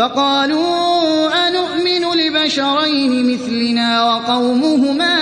فقالوا أنؤمن لبشرين مثلنا وقومهما